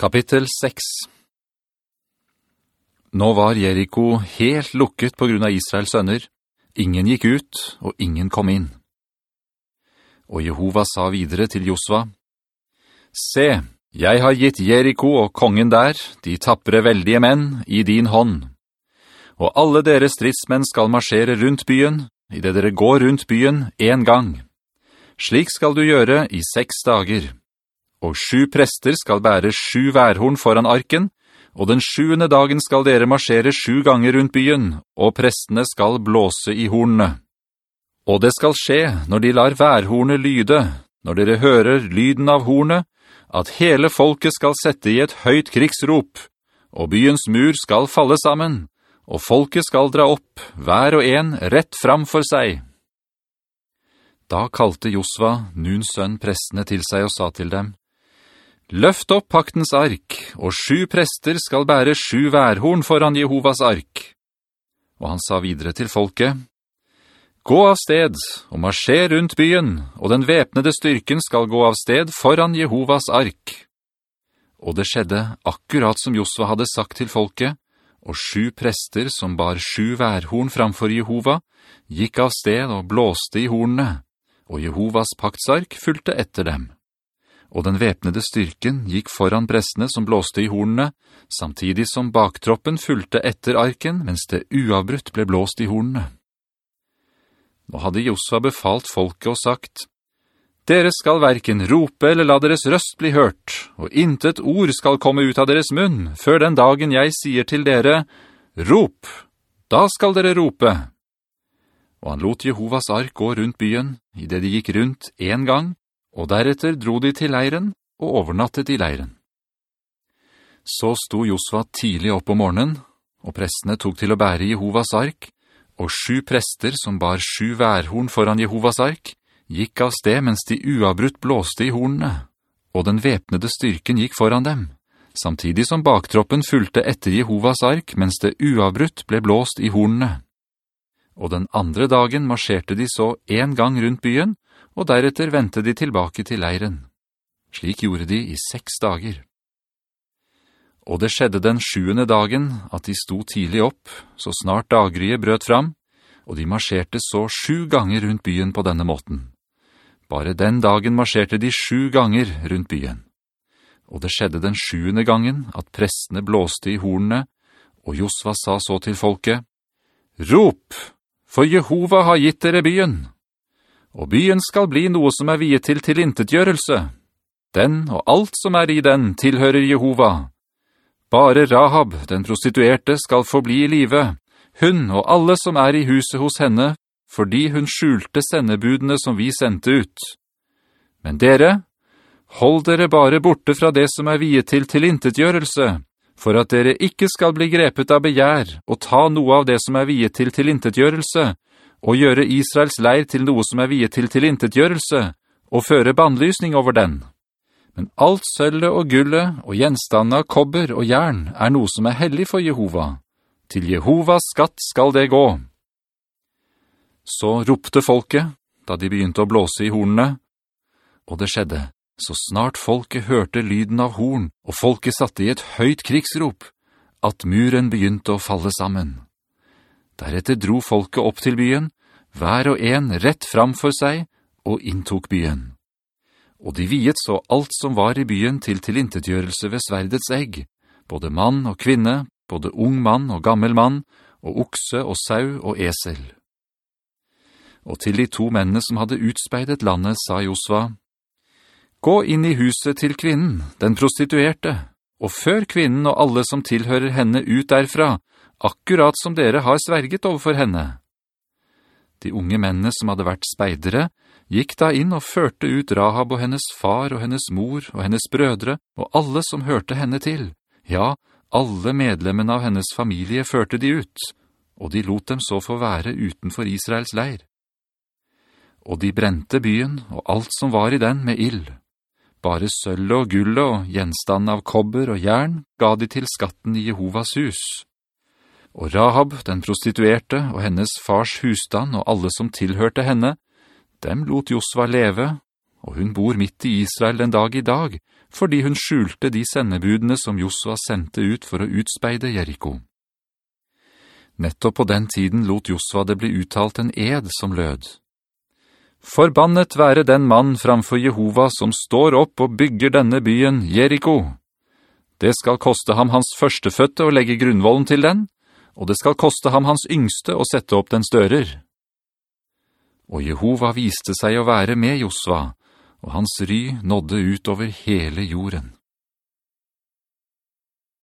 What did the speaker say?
Kapittel 6 Nå var Jericho helt lukket på grunn av Israels sønner. Ingen gikk ut, og ingen kom inn. Og Jehova sa videre til Josva, «Se, jeg har gitt Jericho og kongen der, de tappere veldige menn, i din hånd. Og alle dere stridsmenn skal marsjere rundt byen, i det dere går rundt byen en gang. Slik skal du gjøre i seks dager.» Og sju prester skal bære sju værhorn foran arken, og den sjuende dagen skal dere marsjere sju ganger rundt byen, og prestene skal blåse i hornene. Og det skal skje når de lar værhornet lyde, når dere hører lyden av hornet, at hele folket skal sette i et høyt krigsrop, og byens mur skal falle sammen, og folket skal dra opp, hver og en rett fram for seg. Da kalte Josva, Nuns sønn, prestene til seg og sa til dem, Løft opp paktens ark, og sju prester skal bære sju værhorn foran Jehovas ark. Og han sa videre til folket, Gå av sted, og marsjer rundt byen, og den vepnede styrken skal gå av sted foran Jehovas ark. Og det skjedde akkurat som Josva hadde sagt til folket, og sju prester som bar sju værhorn framfor Jehova, gikk av sted og blåste i hornene, og Jehovas paktsark fulgte etter dem og den vepnede styrken gikk foran prestene som blåste i hornene, samtidig som baktroppen fulgte etter arken mens det uavbrutt ble blåst i hornene. Nå hadde Josua befalt folket og sagt, «Dere skal hverken rope eller la deres røst bli hørt, og intet ord skal komme ut av deres munn, før den dagen jeg sier til dere, «Rop! Da skal dere rope!» Og han lot Jehovas ark gå rundt byen, i det de gikk rundt en gang, og deretter dro de til leiren og overnattet i leiren. Så sto Josva tidlig opp om morgenen, og prestene tok til å bære Jehovas ark, og sju prester som bar sju værhorn foran Jehovas ark, gikk av sted mens de uavbrutt blåste i hornene, og den vepnede styrken gikk foran dem, samtidig som baktroppen fulgte etter Jehovas ark mens det uavbrutt ble blåst i hornene. Og den andre dagen marsjerte de så en gang rundt byen, og deretter ventet de tilbake til leiren. Slik gjorde de i seks dager. Og det skjedde den sjuende dagen at de sto tidlig opp, så snart daggryet brøt fram, og de marsjerte så sju ganger rundt byen på denne måten. Bare den dagen marsjerte de sju ganger rundt byen. Og det skjedde den sjuende gangen at prestene blåste i hornene, og Josva sa så til folket, «Rop, for Jehova har gitt dere byen!» Og byen skal bli noe som er viet til tilintetgjørelse. Den og alt som er i den tilhører Jehova. Bare Rahab, den prostituerte, skal forbli i live, hun og alle som er i huset hos henne, fordi hun skjulte sendebudene som vi sendte ut. Men dere, hold dere bare borte fra det som er viet til tilintetgjørelse, for at dere ikke skal bli grepet av begjær og ta noe av det som er viet til tilintetgjørelse, og gjøre Israels leir til noe som er viet til tilintetgjørelse, og føre bandlysning over den. Men alt sølle og gulle og gjenstande av kobber og jern er noe som er hellig for Jehova. Til Jehovas skatt skal det gå. Så ropte folket, da de begynte å blåse i hornene, og det skjedde, så snart folket hørte lyden av horn, og folket satte i et høyt krigsrop, at muren begynte å falle sammen. Deretter dro folket opp til byen, hver og en rett fram for seg, og inntok byen. Og de viet så alt som var i byen til tilintetgjørelse ved sverdets egg, både mann og kvinne, både ung mann og gammel mann, og okse og sau og esel. Og til de to mennene som hadde utspeidet landet, sa Josva, «Gå inn i huset til kvinnen, den prostituerte, og før kvinnen og alle som tilhører henne ut derfra, akkurat som dere har sverget overfor henne. De unge mennene som hadde vært speidere, gikk da inn og førte ut Rahab og hennes far og hennes mor og hennes brødre og alle som hørte henne til. Ja, alle medlemmene av hennes familie førte de ut, og de lot dem så få være utenfor Israels leir. Og de brente byen og alt som var i den med ild. Bare sølv og gull og gjenstand av kobber og jern ga de til skatten i Jehovas hus. Og Rahab, den prostituerte, og hennes fars husstand og alle som tilhørte henne, dem lot Josva leve, og hun bor midt i Israel den dag i dag, fordi hun skjulte de sendebudene som Josua sendte ut for å utspeide Jericho. Nettopp på den tiden lot Josua det bli uttalt en ed som lød. «Forbannet være den mann framfor Jehova som står opp og bygger denne byen, Jericho. Det skal koste ham hans førsteføtte å legge grunnvollen til den, og det skal koste ham hans yngste å sette opp dens dører.» Og Jehova viste seg å være med Josva, og hans ry nådde ut over hele jorden.